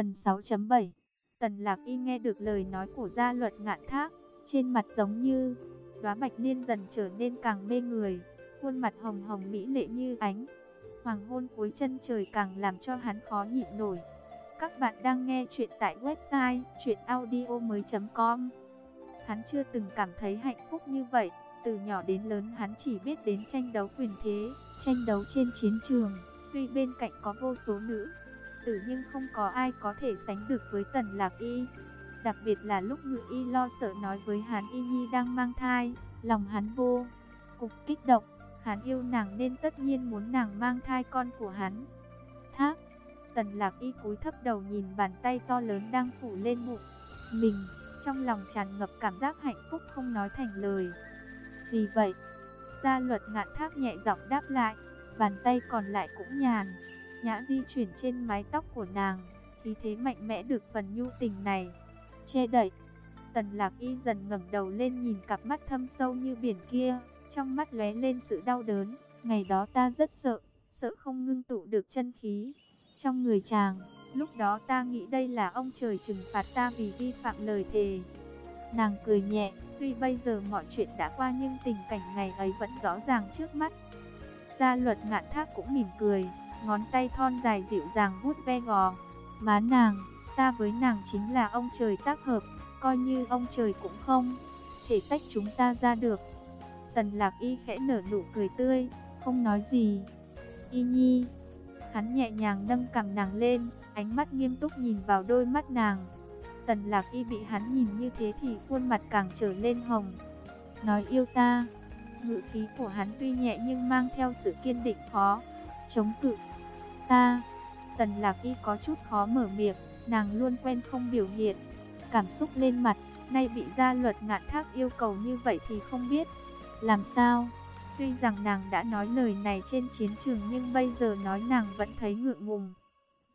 Phần 6.7 Tần Lạc Y nghe được lời nói của gia luật ngạn thác, trên mặt giống như đóa bạch liên dần trở nên càng mê người, khuôn mặt hồng hồng mỹ lệ như ánh. Hoàng hôn cuối chân trời càng làm cho hắn khó nhịn nổi. Các bạn đang nghe chuyện tại website chuyenaudio.com Hắn chưa từng cảm thấy hạnh phúc như vậy, từ nhỏ đến lớn hắn chỉ biết đến tranh đấu quyền thế, tranh đấu trên chiến trường, tuy bên cạnh có vô số nữ tử nhưng không có ai có thể sánh được với Tần Lạc Y. Đặc biệt là lúc ngự y lo sợ nói với hắn Y Nhi đang mang thai, lòng hắn vô cục kích động, hắn yêu nàng nên tất nhiên muốn nàng mang thai con của hắn. Thác, Tần Lạc Y cúi thấp đầu nhìn bàn tay to lớn đang phủ lên bụng mình, trong lòng tràn ngập cảm giác hạnh phúc không nói thành lời. Gì vậy? Gia luật ngạn thác nhẹ giọng đáp lại, bàn tay còn lại cũng nhàn nhã di chuyển trên mái tóc của nàng, khí thế mạnh mẽ được phần nhu tình này che đậy. Tần Lạc Y dần ngẩng đầu lên nhìn cặp mắt thâm sâu như biển kia, trong mắt lóe lên sự đau đớn, ngày đó ta rất sợ, sợ không ngưng tụ được chân khí trong người chàng. Lúc đó ta nghĩ đây là ông trời trừng phạt ta vì vi phạm lời thề. Nàng cười nhẹ, tuy bây giờ mọi chuyện đã qua nhưng tình cảnh ngày ấy vẫn rõ ràng trước mắt. Gia luật ngạn thác cũng mỉm cười, ngón tay thon dài dịu dàng vuốt ve gò. Má nàng, ta với nàng chính là ông trời tác hợp, coi như ông trời cũng không thể tách chúng ta ra được. Tần lạc y khẽ nở nụ cười tươi, không nói gì. Y nhi, hắn nhẹ nhàng nâng cầm nàng lên, ánh mắt nghiêm túc nhìn vào đôi mắt nàng. Tần lạc y bị hắn nhìn như thế thì khuôn mặt càng trở lên hồng. Nói yêu ta, ngữ khí của hắn tuy nhẹ nhưng mang theo sự kiên định khó, chống cự. Ta, tần lạc y có chút khó mở miệng, nàng luôn quen không biểu hiện. Cảm xúc lên mặt, nay bị gia luật ngạn thác yêu cầu như vậy thì không biết. Làm sao? Tuy rằng nàng đã nói lời này trên chiến trường nhưng bây giờ nói nàng vẫn thấy ngượng ngùng.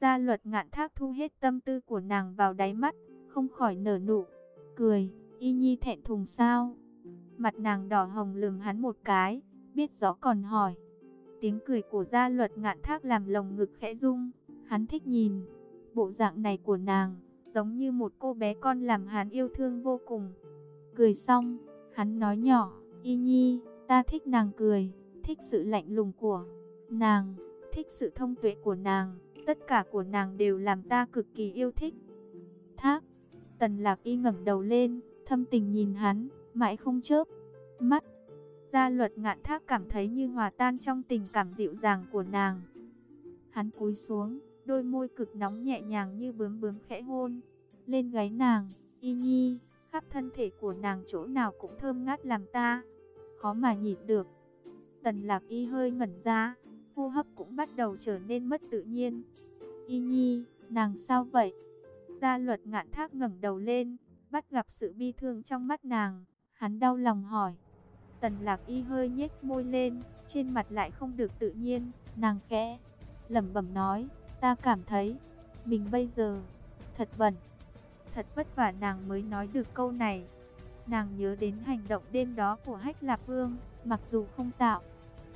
Gia luật ngạn thác thu hết tâm tư của nàng vào đáy mắt, không khỏi nở nụ, cười, y nhi thẹn thùng sao? Mặt nàng đỏ hồng lườm hắn một cái, biết rõ còn hỏi. Tiếng cười của gia luật ngạn thác làm lồng ngực khẽ rung, hắn thích nhìn. Bộ dạng này của nàng, giống như một cô bé con làm hắn yêu thương vô cùng. Cười xong, hắn nói nhỏ, y nhi, ta thích nàng cười, thích sự lạnh lùng của nàng, thích sự thông tuệ của nàng, tất cả của nàng đều làm ta cực kỳ yêu thích. Thác, tần lạc y ngẩng đầu lên, thâm tình nhìn hắn, mãi không chớp, mắt. Gia luật ngạn thác cảm thấy như hòa tan trong tình cảm dịu dàng của nàng. Hắn cúi xuống, đôi môi cực nóng nhẹ nhàng như bướm bướm khẽ hôn. Lên gáy nàng, y nhi, khắp thân thể của nàng chỗ nào cũng thơm ngát làm ta. Khó mà nhịn được. Tần lạc y hơi ngẩn ra, hô hấp cũng bắt đầu trở nên mất tự nhiên. Y nhi, nàng sao vậy? Gia luật ngạn thác ngẩng đầu lên, bắt gặp sự bi thương trong mắt nàng. Hắn đau lòng hỏi. Tần lạc y hơi nhếch môi lên, trên mặt lại không được tự nhiên, nàng khẽ, lẩm bẩm nói, ta cảm thấy, mình bây giờ, thật bẩn, thật vất vả nàng mới nói được câu này. Nàng nhớ đến hành động đêm đó của Hách Lạp Vương, mặc dù không tạo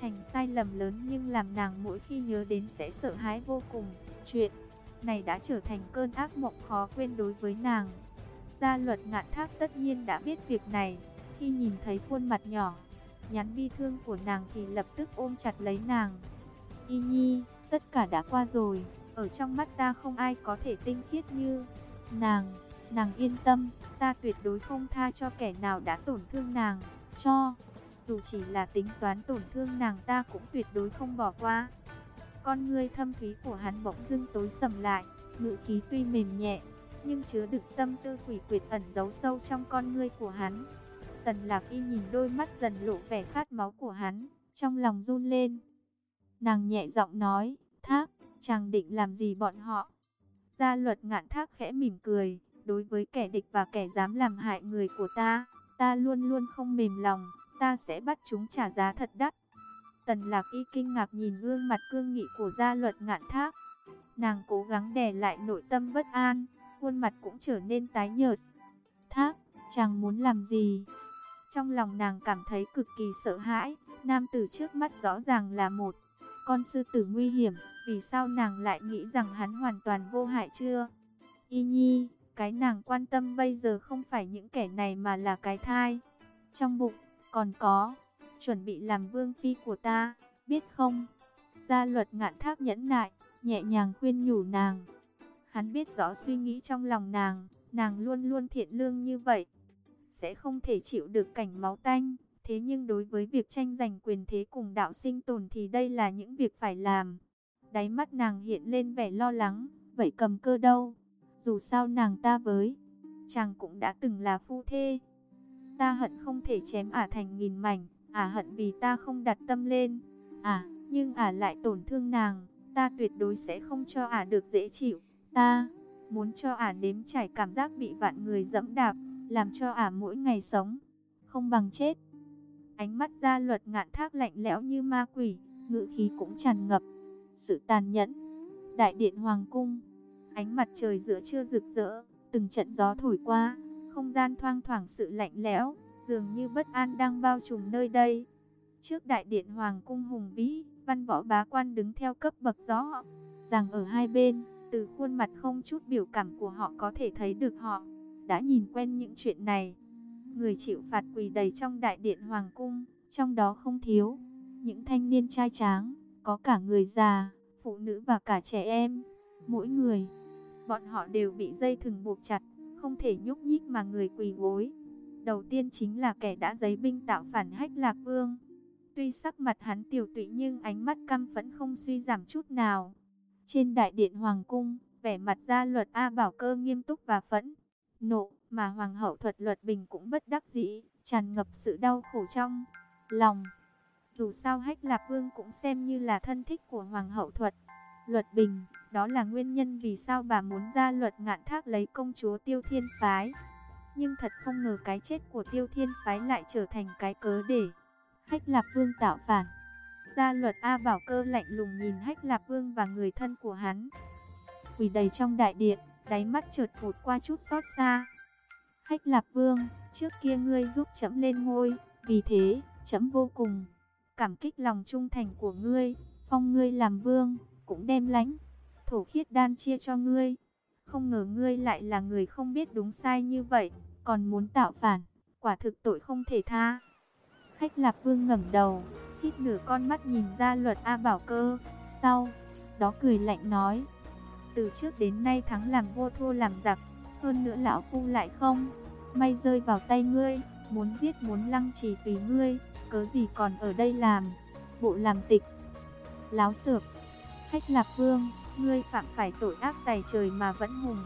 thành sai lầm lớn nhưng làm nàng mỗi khi nhớ đến sẽ sợ hãi vô cùng. Chuyện này đã trở thành cơn ác mộng khó quên đối với nàng. Gia luật ngạn thác tất nhiên đã biết việc này, khi nhìn thấy khuôn mặt nhỏ, nhắn bi thương của nàng thì lập tức ôm chặt lấy nàng. Y nhi, tất cả đã qua rồi, ở trong mắt ta không ai có thể tinh khiết như nàng. Nàng yên tâm, ta tuyệt đối không tha cho kẻ nào đã tổn thương nàng, cho. Dù chỉ là tính toán tổn thương nàng ta cũng tuyệt đối không bỏ qua. Con ngươi thâm thúy của hắn bỗng dưng tối sầm lại, ngữ khí tuy mềm nhẹ, nhưng chứa đựng tâm tư quỷ quyệt ẩn giấu sâu trong con ngươi của hắn. Tần lạc y nhìn đôi mắt dần lộ vẻ khát máu của hắn, trong lòng run lên. Nàng nhẹ giọng nói, thác, chàng định làm gì bọn họ? Gia luật ngạn thác khẽ mỉm cười, đối với kẻ địch và kẻ dám làm hại người của ta, ta luôn luôn không mềm lòng, ta sẽ bắt chúng trả giá thật đắt. Tần lạc y kinh ngạc nhìn gương mặt cương nghị của gia luật ngạn thác. Nàng cố gắng đè lại nội tâm bất an, khuôn mặt cũng trở nên tái nhợt. Thác, chàng muốn làm gì? Trong lòng nàng cảm thấy cực kỳ sợ hãi, nam tử trước mắt rõ ràng là một con sư tử nguy hiểm, vì sao nàng lại nghĩ rằng hắn hoàn toàn vô hại chưa? Y Nhi, cái nàng quan tâm bây giờ không phải những kẻ này mà là cái thai. Trong bụng, còn có, chuẩn bị làm vương phi của ta, biết không? Gia luật ngạn thác nhẫn nại, nhẹ nhàng khuyên nhủ nàng. Hắn biết rõ suy nghĩ trong lòng nàng, nàng luôn luôn thiện lương như vậy. Sẽ không thể chịu được cảnh máu tanh, thế nhưng đối với việc tranh giành quyền thế cùng đạo sinh tồn thì đây là những việc phải làm. Đáy mắt nàng hiện lên vẻ lo lắng, vậy cầm cơ đâu? Dù sao nàng ta với, chàng cũng đã từng là phu thê. Ta hận không thể chém ả thành nghìn mảnh, ả hận vì ta không đặt tâm lên. À, nhưng ả lại tổn thương nàng, ta tuyệt đối sẽ không cho ả được dễ chịu. Ta muốn cho ả nếm trải cảm giác bị vạn người dẫm đạp, làm cho ả mỗi ngày sống, không bằng chết. Ánh mắt gia luật ngạn thác lạnh lẽo như ma quỷ, ngữ khí cũng tràn ngập. Sự tàn nhẫn. Đại điện Hoàng Cung. Ánh mặt trời giữa trưa rực rỡ, từng trận gió thổi qua, không gian thoang thoảng sự lạnh lẽo, dường như bất an đang bao trùm nơi đây. Trước đại điện Hoàng Cung hùng vĩ, văn võ bá quan đứng theo cấp bậc rõ, rằng ở hai bên, từ khuôn mặt không chút biểu cảm của họ có thể thấy được họ đã nhìn quen những chuyện này. Người chịu phạt quỳ đầy trong đại điện Hoàng Cung, trong đó không thiếu những thanh niên trai tráng, có cả người già, phụ nữ và cả trẻ em. Mỗi người, bọn họ đều bị dây thừng buộc chặt, không thể nhúc nhích mà người quỳ gối. Đầu tiên chính là kẻ đã giấy binh tạo phản hách lạc vương. Tuy sắc mặt hắn tiểu tụy nhưng ánh mắt căm phẫn không suy giảm chút nào. Trên đại điện Hoàng Cung, vẻ mặt gia luật A Bảo Cơ nghiêm túc và phẫn, nộ, mà Hoàng hậu thuật luật bình cũng bất đắc dĩ, tràn ngập sự đau khổ trong lòng. Dù sao Hách Lạp Vương cũng xem như là thân thích của Hoàng hậu thuật. Luật bình, đó là nguyên nhân vì sao bà muốn ra luật ngạn thác lấy công chúa Tiêu Thiên Phái. Nhưng thật không ngờ cái chết của Tiêu Thiên Phái lại trở thành cái cớ để Hách Lạp Vương tạo phản. Gia luật A Bảo Cơ lạnh lùng nhìn Hách Lạp Vương và người thân của hắn. Quỳ đầy trong đại điện, đáy mắt chợt vụt qua chút xót xa. Hách Lạp Vương, trước kia ngươi giúp chấm lên ngôi, vì thế, chấm vô cùng cảm kích lòng trung thành của ngươi, phong ngươi làm vương, cũng đem lãnh thổ khiết đan chia cho ngươi. Không ngờ ngươi lại là người không biết đúng sai như vậy, còn muốn tạo phản, quả thực tội không thể tha. Hách Lạp Vương ngẩng đầu, hít nửa con mắt nhìn ra luật A Bảo Cơ, sau đó cười lạnh nói: "Từ trước đến nay thắng làm vua thua làm giặc, hơn nữa lão phu lại không may rơi vào tay ngươi, muốn giết muốn lăng trì tùy ngươi." cớ gì còn ở đây làm, bộ làm tịch. Láo xược, khách lạc vương, ngươi phạm phải tội ác tài trời mà vẫn hùng.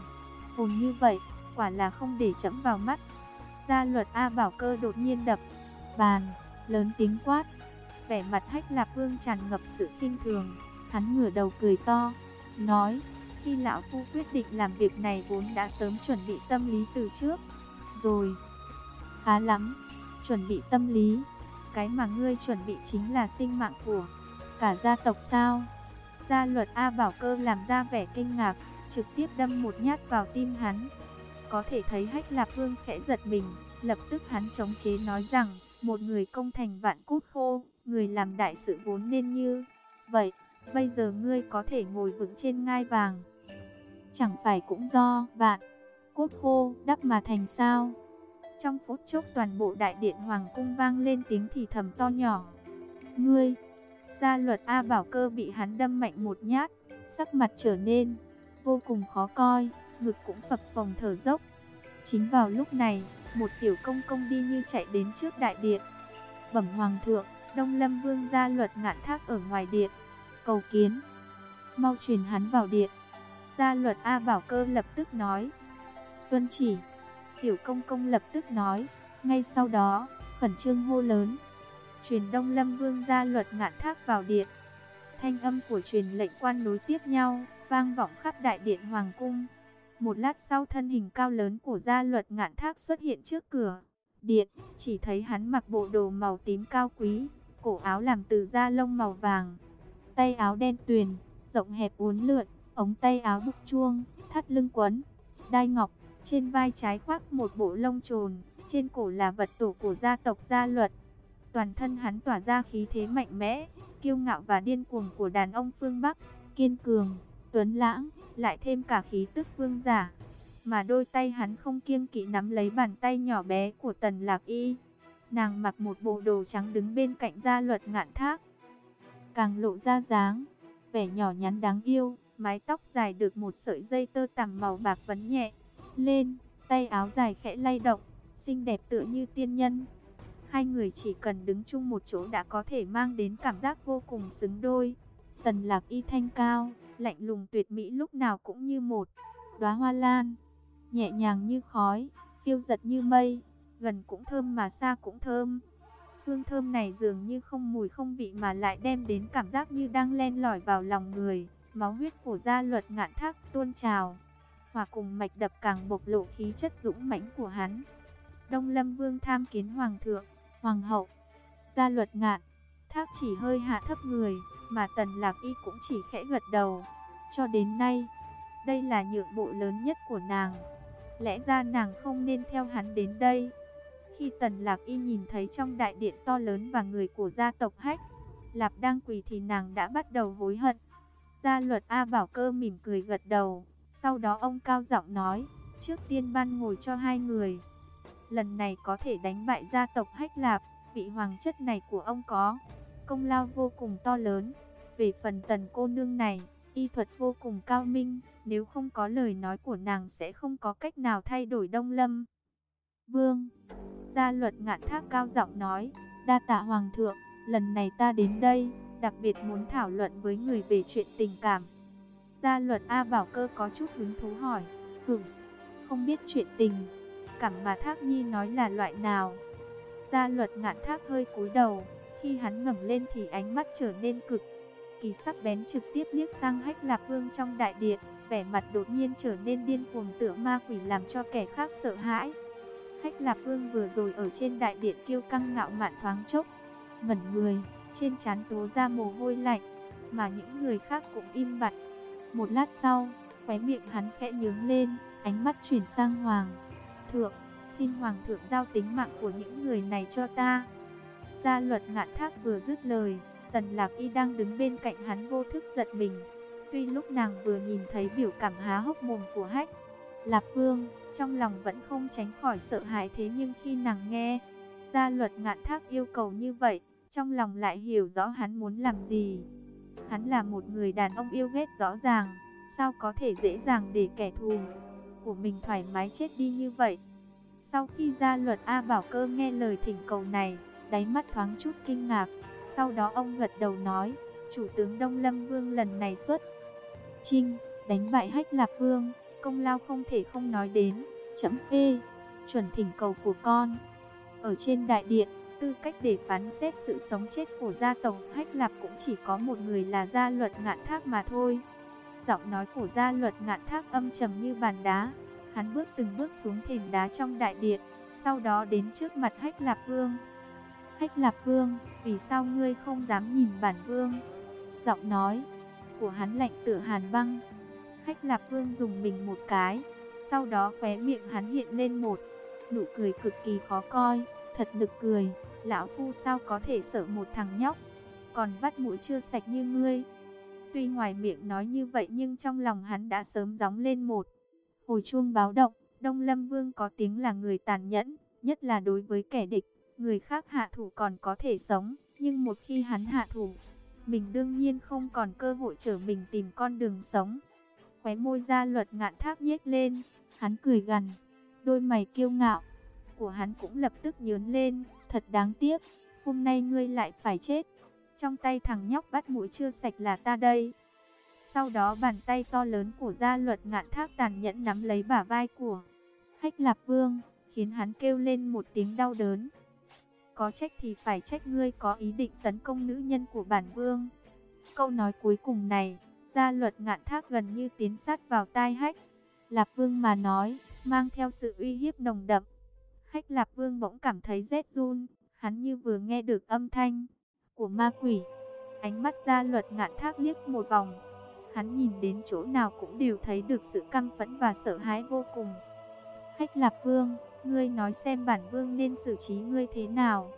Hùng như vậy, quả là không để chấm vào mắt. Gia luật A Bảo Cơ đột nhiên đập, bàn, lớn tiếng quát. Vẻ mặt hách lạc vương tràn ngập sự khinh thường, hắn ngửa đầu cười to, nói, khi lão phu quyết định làm việc này vốn đã sớm chuẩn bị tâm lý từ trước. Rồi, khá lắm, chuẩn bị tâm lý. Cái mà ngươi chuẩn bị chính là sinh mạng của cả gia tộc sao? Gia luật A Bảo Cơ làm ra vẻ kinh ngạc, trực tiếp đâm một nhát vào tim hắn. Có thể thấy hách lạp vương khẽ giật mình, lập tức hắn chống chế nói rằng, một người công thành vạn cút khô, người làm đại sự vốn nên như vậy, bây giờ ngươi có thể ngồi vững trên ngai vàng. Chẳng phải cũng do vạn cốt khô đắp mà thành sao? Trong phút chốc toàn bộ đại điện hoàng cung vang lên tiếng thì thầm to nhỏ. Ngươi, gia luật A Bảo Cơ bị hắn đâm mạnh một nhát, sắc mặt trở nên vô cùng khó coi, ngực cũng phập phồng thở dốc. Chính vào lúc này, một tiểu công công đi như chạy đến trước đại điện. Bẩm hoàng thượng, Đông Lâm Vương gia luật ngạn thác ở ngoài điện, cầu kiến. Mau truyền hắn vào điện. Gia luật A Bảo Cơ lập tức nói. Tuân chỉ. Tiểu công công lập tức nói, ngay sau đó, khẩn trương hô lớn. Truyền Đông Lâm Vương gia luật ngạn thác vào điện. Thanh âm của truyền lệnh quan nối tiếp nhau, vang vọng khắp đại điện Hoàng Cung. Một lát sau thân hình cao lớn của gia luật ngạn thác xuất hiện trước cửa. Điện, chỉ thấy hắn mặc bộ đồ màu tím cao quý, cổ áo làm từ da lông màu vàng. Tay áo đen tuyền, rộng hẹp uốn lượn, ống tay áo đúc chuông, thắt lưng quấn, đai ngọc, trên vai trái khoác một bộ lông trồn, trên cổ là vật tổ của gia tộc gia luật. Toàn thân hắn tỏa ra khí thế mạnh mẽ, kiêu ngạo và điên cuồng của đàn ông phương Bắc, kiên cường, tuấn lãng, lại thêm cả khí tức vương giả. mà đôi tay hắn không kiêng kỵ nắm lấy bàn tay nhỏ bé của Tần Lạc Y. Nàng mặc một bộ đồ trắng đứng bên cạnh gia luật ngạn thác. Càng lộ ra dáng, vẻ nhỏ nhắn đáng yêu, mái tóc dài được một sợi dây tơ tằm màu bạc vấn nhẹ. Lên, tay áo dài khẽ lay động, xinh đẹp tựa như tiên nhân. Hai người chỉ cần đứng chung một chỗ đã có thể mang đến cảm giác vô cùng xứng đôi. Tần lạc y thanh cao, lạnh lùng tuyệt mỹ lúc nào cũng như một đóa hoa lan, nhẹ nhàng như khói, phiêu giật như mây, gần cũng thơm mà xa cũng thơm. Hương thơm này dường như không mùi không vị mà lại đem đến cảm giác như đang len lỏi vào lòng người. Máu huyết của gia luật ngạn thác tuôn trào, hòa cùng mạch đập càng bộc lộ khí chất dũng mãnh của hắn. Đông Lâm Vương tham kiến Hoàng thượng, Hoàng hậu, gia luật ngạn, thác chỉ hơi hạ thấp người, mà Tần Lạc Y cũng chỉ khẽ gật đầu. Cho đến nay, đây là nhượng bộ lớn nhất của nàng. Lẽ ra nàng không nên theo hắn đến đây. Khi Tần Lạc Y nhìn thấy trong đại điện to lớn và người của gia tộc Hách, Lạp đang quỳ thì nàng đã bắt đầu hối hận. Gia luật A Bảo Cơ mỉm cười gật đầu, sau đó ông cao giọng nói, trước tiên ban ngồi cho hai người. Lần này có thể đánh bại gia tộc Hách Lạp, vị hoàng chất này của ông có công lao vô cùng to lớn. Về phần tần cô nương này, y thuật vô cùng cao minh, nếu không có lời nói của nàng sẽ không có cách nào thay đổi Đông Lâm. Vương, gia luật ngạn thác cao giọng nói, đa tạ hoàng thượng, lần này ta đến đây, đặc biệt muốn thảo luận với người về chuyện tình cảm. Gia luật A Bảo Cơ có chút hứng thú hỏi, hửng, không biết chuyện tình, cảm mà Thác Nhi nói là loại nào. Gia luật ngạn thác hơi cúi đầu, khi hắn ngẩng lên thì ánh mắt trở nên cực kỳ sắc bén trực tiếp liếc sang Hách Lạp Vương trong đại điện, vẻ mặt đột nhiên trở nên điên cuồng tựa ma quỷ làm cho kẻ khác sợ hãi. Hách Lạp Vương vừa rồi ở trên đại điện kiêu căng ngạo mạn thoáng chốc, ngẩn người, trên trán tố ra mồ hôi lạnh, mà những người khác cũng im bặt. Một lát sau, khóe miệng hắn khẽ nhướng lên, ánh mắt chuyển sang Hoàng. Thượng, xin Hoàng thượng giao tính mạng của những người này cho ta. Gia luật ngạn thác vừa dứt lời, Tần Lạc Y đang đứng bên cạnh hắn vô thức giật mình. Tuy lúc nàng vừa nhìn thấy biểu cảm há hốc mồm của hách, Lạp Vương, trong lòng vẫn không tránh khỏi sợ hãi thế nhưng khi nàng nghe, gia luật ngạn thác yêu cầu như vậy, trong lòng lại hiểu rõ hắn muốn làm gì. Hắn là một người đàn ông yêu ghét rõ ràng, sao có thể dễ dàng để kẻ thù của mình thoải mái chết đi như vậy. Sau khi gia luật A Bảo Cơ nghe lời thỉnh cầu này, đáy mắt thoáng chút kinh ngạc, sau đó ông gật đầu nói, chủ tướng Đông Lâm Vương lần này xuất. Trinh, đánh bại hách Lạp Vương, công lao không thể không nói đến, chấm phê, chuẩn thỉnh cầu của con. Ở trên đại điện, tư cách để phán xét sự sống chết của gia tộc hách Lạp cũng chỉ có một người là gia luật ngạn thác mà thôi. Giọng nói của gia luật ngạn thác âm trầm như bàn đá, hắn bước từng bước xuống thềm đá trong đại điện, sau đó đến trước mặt hách Lạp Vương. Hách Lạp Vương, vì sao ngươi không dám nhìn bản vương? Giọng nói của hắn lạnh tựa hàn băng. Hách Lạp Vương dùng mình một cái, sau đó khóe miệng hắn hiện lên một nụ cười cực kỳ khó coi, thật nực cười, lão phu sao có thể sợ một thằng nhóc, còn vắt mũi chưa sạch như ngươi. Tuy ngoài miệng nói như vậy nhưng trong lòng hắn đã sớm gióng lên một hồi chuông báo động, Đông Lâm Vương có tiếng là người tàn nhẫn, nhất là đối với kẻ địch. Người khác hạ thủ còn có thể sống, nhưng một khi hắn hạ thủ, mình đương nhiên không còn cơ hội trở mình tìm con đường sống. Khóe môi ra luật ngạn thác nhếch lên, hắn cười gằn, đôi mày kiêu ngạo của hắn cũng lập tức nhớn lên, thật đáng tiếc, hôm nay ngươi lại phải chết. Trong tay thằng nhóc bắt mũi chưa sạch là ta đây. Sau đó bàn tay to lớn của gia luật ngạn thác tàn nhẫn nắm lấy bả vai của Hách Lạp Vương, khiến hắn kêu lên một tiếng đau đớn có trách thì phải trách ngươi có ý định tấn công nữ nhân của bản vương. Câu nói cuối cùng này, gia luật ngạn thác gần như tiến sát vào tai hách. Lạp vương mà nói, mang theo sự uy hiếp nồng đậm. Hách lạp vương bỗng cảm thấy rét run, hắn như vừa nghe được âm thanh của ma quỷ. Ánh mắt Ra luật ngạn thác liếc một vòng. Hắn nhìn đến chỗ nào cũng đều thấy được sự căm phẫn và sợ hãi vô cùng. Hách lạp vương, Ngươi nói xem bản vương nên xử trí ngươi thế nào.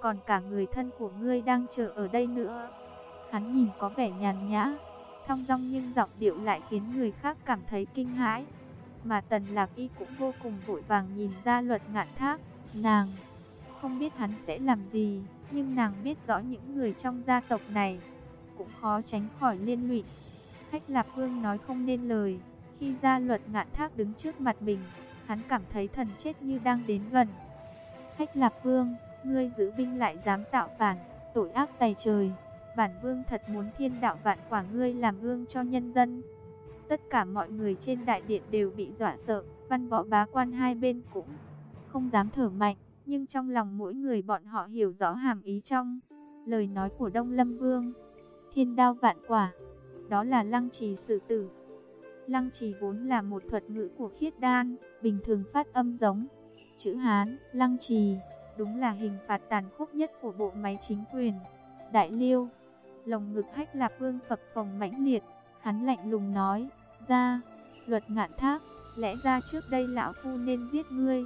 Còn cả người thân của ngươi đang chờ ở đây nữa. Hắn nhìn có vẻ nhàn nhã, thong dong nhưng giọng điệu lại khiến người khác cảm thấy kinh hãi mà Tần Lạc Y cũng vô cùng vội vàng nhìn ra luật ngạn thác. Nàng không biết hắn sẽ làm gì, nhưng nàng biết rõ những người trong gia tộc này cũng khó tránh khỏi liên lụy. Hách Lạp Vương nói không nên lời, khi gia luật ngạn thác đứng trước mặt mình, hắn cảm thấy thần chết như đang đến gần. Hách Lạp Vương, ngươi giữ binh lại dám tạo phản, tội ác tày trời. Bản Vương thật muốn thiên đạo vạn quả ngươi làm gương cho nhân dân. Tất cả mọi người trên đại điện đều bị dọa sợ, văn võ bá quan hai bên cũng không dám thở mạnh, nhưng trong lòng mỗi người bọn họ hiểu rõ hàm ý trong lời nói của Đông Lâm Vương. Thiên đao vạn quả, đó là lăng trì sự tử. Lăng trì vốn là một thuật ngữ của khiết đan, bình thường phát âm giống chữ Hán, lăng trì, đúng là hình phạt tàn khốc nhất của bộ máy chính quyền. Đại Liêu, lồng ngực hách lạp vương phập phồng mãnh liệt, hắn lạnh lùng nói, ra, luật ngạn thác, lẽ ra trước đây lão phu nên giết ngươi.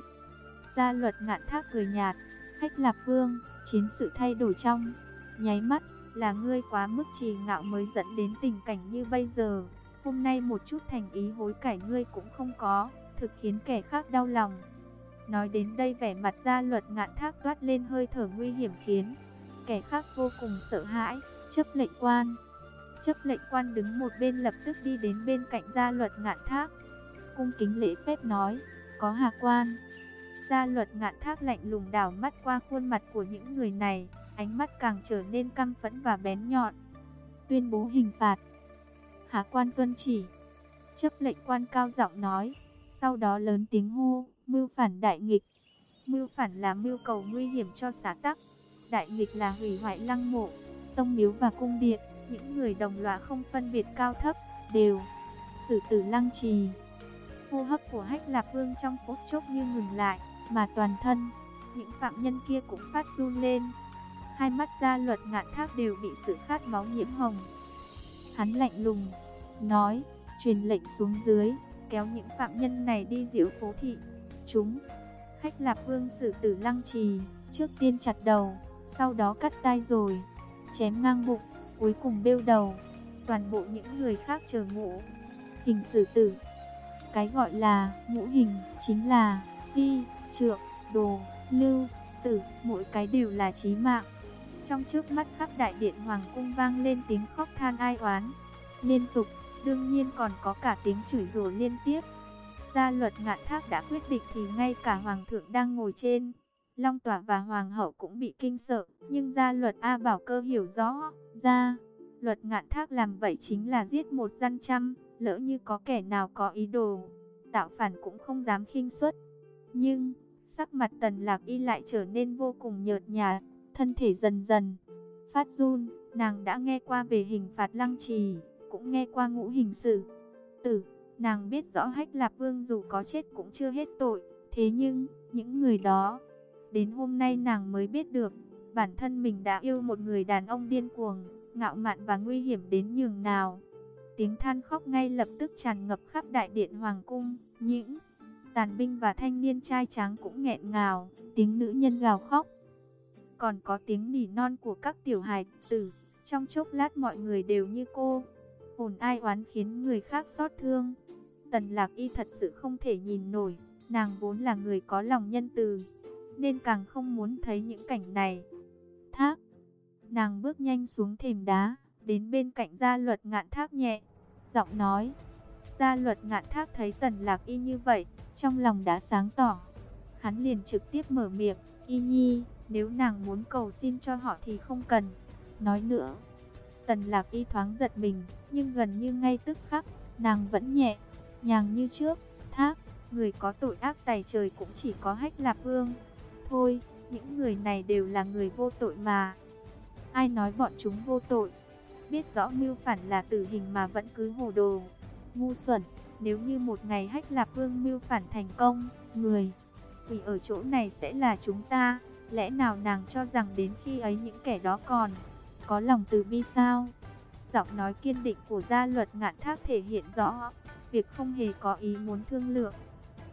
Gia luật ngạn thác cười nhạt, hách lạp vương, chiến sự thay đổi trong, nháy mắt, là ngươi quá mức trì ngạo mới dẫn đến tình cảnh như bây giờ. Hôm nay một chút thành ý hối cải ngươi cũng không có, thực khiến kẻ khác đau lòng. Nói đến đây vẻ mặt gia luật ngạn thác toát lên hơi thở nguy hiểm khiến kẻ khác vô cùng sợ hãi, chấp lệnh quan. Chấp lệnh quan đứng một bên lập tức đi đến bên cạnh gia luật ngạn thác. Cung kính lễ phép nói, có hạ quan. Gia luật ngạn thác lạnh lùng đảo mắt qua khuôn mặt của những người này, ánh mắt càng trở nên căm phẫn và bén nhọn. Tuyên bố hình phạt. Hạ quan tuân chỉ. Chấp lệnh quan cao giọng nói, sau đó lớn tiếng hô, mưu phản đại nghịch. Mưu phản là mưu cầu nguy hiểm cho xã tắc. Đại nghịch là hủy hoại lăng mộ, tông miếu và cung điện. Những người đồng loại không phân biệt cao thấp, đều xử tử lăng trì. Hô hấp của hách lạp vương trong phút chốc như ngừng lại, mà toàn thân, những phạm nhân kia cũng phát run lên. Hai mắt ra luật ngạn thác đều bị sự khát máu nhiễm hồng. Hắn lạnh lùng, nói, truyền lệnh xuống dưới, kéo những phạm nhân này đi diễu phố thị. Chúng, hách lạp vương xử tử lăng trì, trước tiên chặt đầu, sau đó cắt tay rồi, chém ngang bụng, cuối cùng bêu đầu. Toàn bộ những người khác chờ ngủ, hình xử tử. Cái gọi là ngũ hình chính là si, trượng, đồ, lưu, tử, mỗi cái đều là chí mạng. Trong trước mắt khắp đại điện hoàng cung vang lên tiếng khóc than ai oán. Liên tục, đương nhiên còn có cả tiếng chửi rủa liên tiếp. Gia luật ngạn thác đã quyết định thì ngay cả hoàng thượng đang ngồi trên. Long tỏa và hoàng hậu cũng bị kinh sợ, nhưng gia luật A Bảo Cơ hiểu rõ, gia luật ngạn thác làm vậy chính là giết một dân trăm, lỡ như có kẻ nào có ý đồ, tạo phản cũng không dám khinh suất. Nhưng, sắc mặt tần lạc y lại trở nên vô cùng nhợt nhạt, thân thể dần dần phát run, nàng đã nghe qua về hình phạt lăng trì, cũng nghe qua ngũ hình sự. Tử, nàng biết rõ hách lạp vương dù có chết cũng chưa hết tội, thế nhưng, những người đó, đến hôm nay nàng mới biết được, bản thân mình đã yêu một người đàn ông điên cuồng, ngạo mạn và nguy hiểm đến nhường nào. Tiếng than khóc ngay lập tức tràn ngập khắp đại điện hoàng cung, những tàn binh và thanh niên trai tráng cũng nghẹn ngào, tiếng nữ nhân gào khóc còn có tiếng nỉ non của các tiểu hài tử. Trong chốc lát mọi người đều như cô, hồn ai oán khiến người khác xót thương. Tần lạc y thật sự không thể nhìn nổi, nàng vốn là người có lòng nhân từ, nên càng không muốn thấy những cảnh này. Thác, nàng bước nhanh xuống thềm đá, đến bên cạnh gia luật ngạn thác nhẹ, giọng nói. Gia luật ngạn thác thấy tần lạc y như vậy, trong lòng đã sáng tỏ. Hắn liền trực tiếp mở miệng, y nhi, nếu nàng muốn cầu xin cho họ thì không cần. Nói nữa, tần lạc y thoáng giật mình, nhưng gần như ngay tức khắc, nàng vẫn nhẹ, nhàng như trước. Thác, người có tội ác tài trời cũng chỉ có hách lạp vương. Thôi, những người này đều là người vô tội mà. Ai nói bọn chúng vô tội? Biết rõ mưu phản là tử hình mà vẫn cứ hồ đồ. Ngu xuẩn, nếu như một ngày hách lạp vương mưu phản thành công, người quỷ ở chỗ này sẽ là chúng ta. Lẽ nào nàng cho rằng đến khi ấy những kẻ đó còn có lòng từ bi sao? Giọng nói kiên định của gia luật ngạn thác thể hiện rõ, việc không hề có ý muốn thương lượng.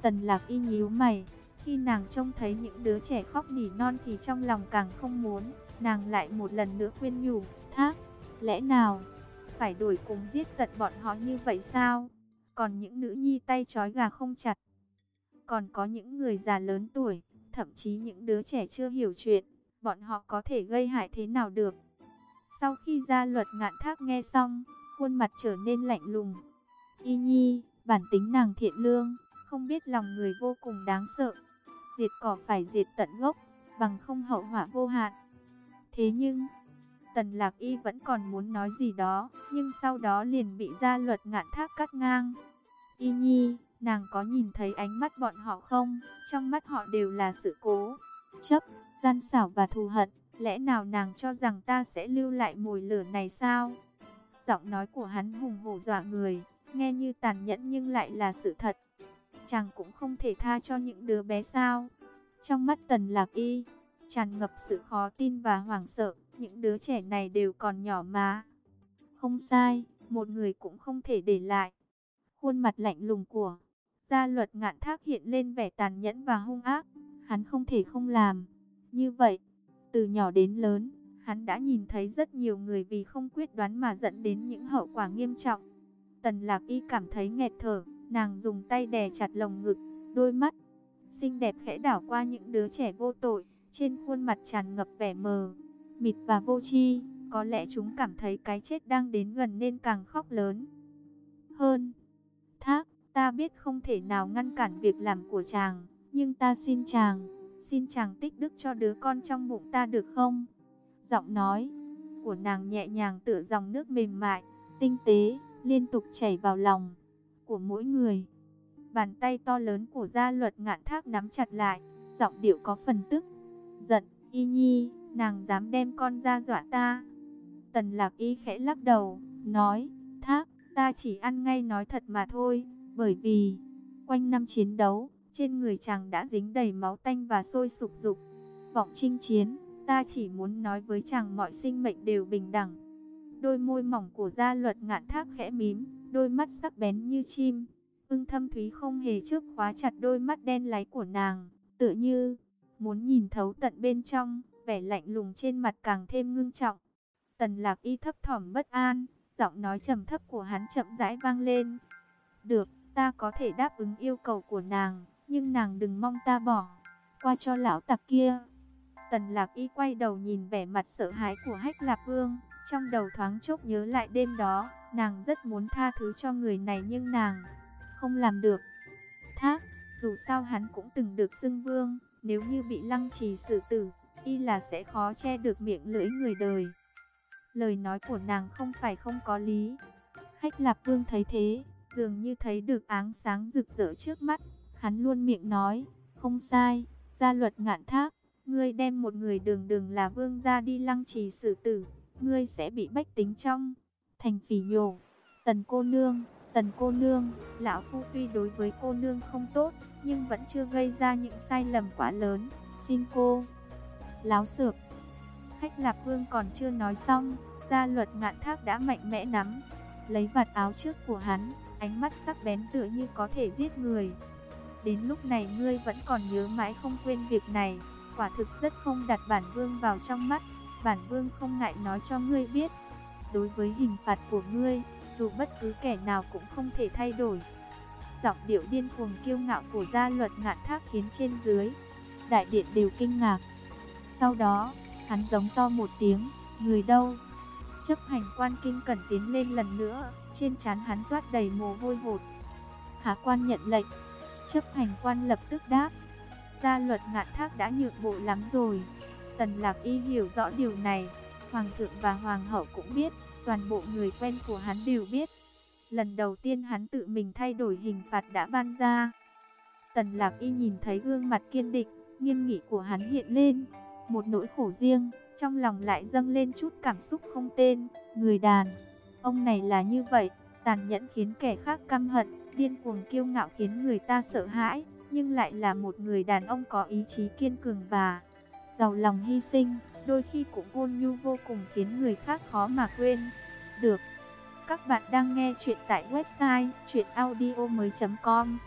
Tần lạc y nhíu mày, khi nàng trông thấy những đứa trẻ khóc nỉ non thì trong lòng càng không muốn, nàng lại một lần nữa khuyên nhủ, thác, lẽ nào phải đổi cùng giết tận bọn họ như vậy sao? còn những nữ nhi tay trói gà không chặt. Còn có những người già lớn tuổi, thậm chí những đứa trẻ chưa hiểu chuyện, bọn họ có thể gây hại thế nào được. Sau khi ra luật ngạn thác nghe xong, khuôn mặt trở nên lạnh lùng. Y nhi, bản tính nàng thiện lương, không biết lòng người vô cùng đáng sợ. Diệt cỏ phải diệt tận gốc, bằng không hậu hỏa vô hạn. Thế nhưng, Tần Lạc Y vẫn còn muốn nói gì đó, nhưng sau đó liền bị gia luật ngạn thác cắt ngang. Y nhi, nàng có nhìn thấy ánh mắt bọn họ không? Trong mắt họ đều là sự cố, chấp, gian xảo và thù hận. Lẽ nào nàng cho rằng ta sẽ lưu lại mùi lửa này sao? Giọng nói của hắn hùng hổ dọa người, nghe như tàn nhẫn nhưng lại là sự thật. Chàng cũng không thể tha cho những đứa bé sao? Trong mắt tần lạc y, tràn ngập sự khó tin và hoảng sợ, những đứa trẻ này đều còn nhỏ mà. Không sai, một người cũng không thể để lại. Khuôn mặt lạnh lùng của gia luật ngạn thác hiện lên vẻ tàn nhẫn và hung ác, hắn không thể không làm. Như vậy, từ nhỏ đến lớn, hắn đã nhìn thấy rất nhiều người vì không quyết đoán mà dẫn đến những hậu quả nghiêm trọng. Tần lạc y cảm thấy nghẹt thở, nàng dùng tay đè chặt lồng ngực, đôi mắt, xinh đẹp khẽ đảo qua những đứa trẻ vô tội, trên khuôn mặt tràn ngập vẻ mờ, mịt và vô tri, có lẽ chúng cảm thấy cái chết đang đến gần nên càng khóc lớn. Hơn, thác, ta biết không thể nào ngăn cản việc làm của chàng, nhưng ta xin chàng, xin chàng tích đức cho đứa con trong bụng ta được không? Giọng nói của nàng nhẹ nhàng tựa dòng nước mềm mại, tinh tế, liên tục chảy vào lòng của mỗi người. Bàn tay to lớn của gia luật ngạn thác nắm chặt lại, giọng điệu có phần tức, giận, y nhi, nàng dám đem con ra dọa ta. Tần lạc y khẽ lắc đầu, nói, thác, ta chỉ ăn ngay nói thật mà thôi, bởi vì, quanh năm chiến đấu, trên người chàng đã dính đầy máu tanh và sôi sục dục. Vọng chinh chiến, ta chỉ muốn nói với chàng mọi sinh mệnh đều bình đẳng. Đôi môi mỏng của gia luật ngạn thác khẽ mím, đôi mắt sắc bén như chim. Ưng thâm thúy không hề trước khóa chặt đôi mắt đen láy của nàng, tựa như muốn nhìn thấu tận bên trong, vẻ lạnh lùng trên mặt càng thêm ngưng trọng. Tần lạc y thấp thỏm bất an, giọng nói trầm thấp của hắn chậm rãi vang lên. Được, ta có thể đáp ứng yêu cầu của nàng, nhưng nàng đừng mong ta bỏ qua cho lão tặc kia. Tần lạc y quay đầu nhìn vẻ mặt sợ hãi của hách lạp vương, trong đầu thoáng chốc nhớ lại đêm đó, nàng rất muốn tha thứ cho người này nhưng nàng không làm được. Thác, dù sao hắn cũng từng được xưng vương, nếu như bị lăng trì xử tử, y là sẽ khó che được miệng lưỡi người đời. Lời nói của nàng không phải không có lý. Hách lạp vương thấy thế, dường như thấy được áng sáng rực rỡ trước mắt. Hắn luôn miệng nói, không sai, gia luật ngạn thác, ngươi đem một người đường đường là vương ra đi lăng trì xử tử, ngươi sẽ bị bách tính trong, thành phỉ nhổ. Tần cô nương, tần cô nương, lão phu tuy đối với cô nương không tốt, nhưng vẫn chưa gây ra những sai lầm quá lớn, xin cô. Láo sược, khách lạp vương còn chưa nói xong, gia luật ngạn thác đã mạnh mẽ nắm, lấy vạt áo trước của hắn, ánh mắt sắc bén tựa như có thể giết người. Đến lúc này ngươi vẫn còn nhớ mãi không quên việc này, quả thực rất không đặt bản vương vào trong mắt, bản vương không ngại nói cho ngươi biết. Đối với hình phạt của ngươi, dù bất cứ kẻ nào cũng không thể thay đổi. Giọng điệu điên cuồng kiêu ngạo của gia luật ngạn thác khiến trên dưới, đại điện đều kinh ngạc. Sau đó, hắn giống to một tiếng, người đâu? Chấp hành quan kinh cẩn tiến lên lần nữa, trên trán hắn toát đầy mồ hôi hột. Hạ quan nhận lệnh, chấp hành quan lập tức đáp. Gia luật ngạn thác đã nhượng bộ lắm rồi. Tần lạc y hiểu rõ điều này, hoàng thượng và hoàng hậu cũng biết, toàn bộ người quen của hắn đều biết. Lần đầu tiên hắn tự mình thay đổi hình phạt đã ban ra. Tần lạc y nhìn thấy gương mặt kiên định, nghiêm nghị của hắn hiện lên, một nỗi khổ riêng, trong lòng lại dâng lên chút cảm xúc không tên, người đàn. Ông này là như vậy, tàn nhẫn khiến kẻ khác căm hận, điên cuồng kiêu ngạo khiến người ta sợ hãi, nhưng lại là một người đàn ông có ý chí kiên cường và giàu lòng hy sinh, đôi khi cũng ôn nhu vô cùng khiến người khác khó mà quên. Được, các bạn đang nghe chuyện tại website chuyenaudio.com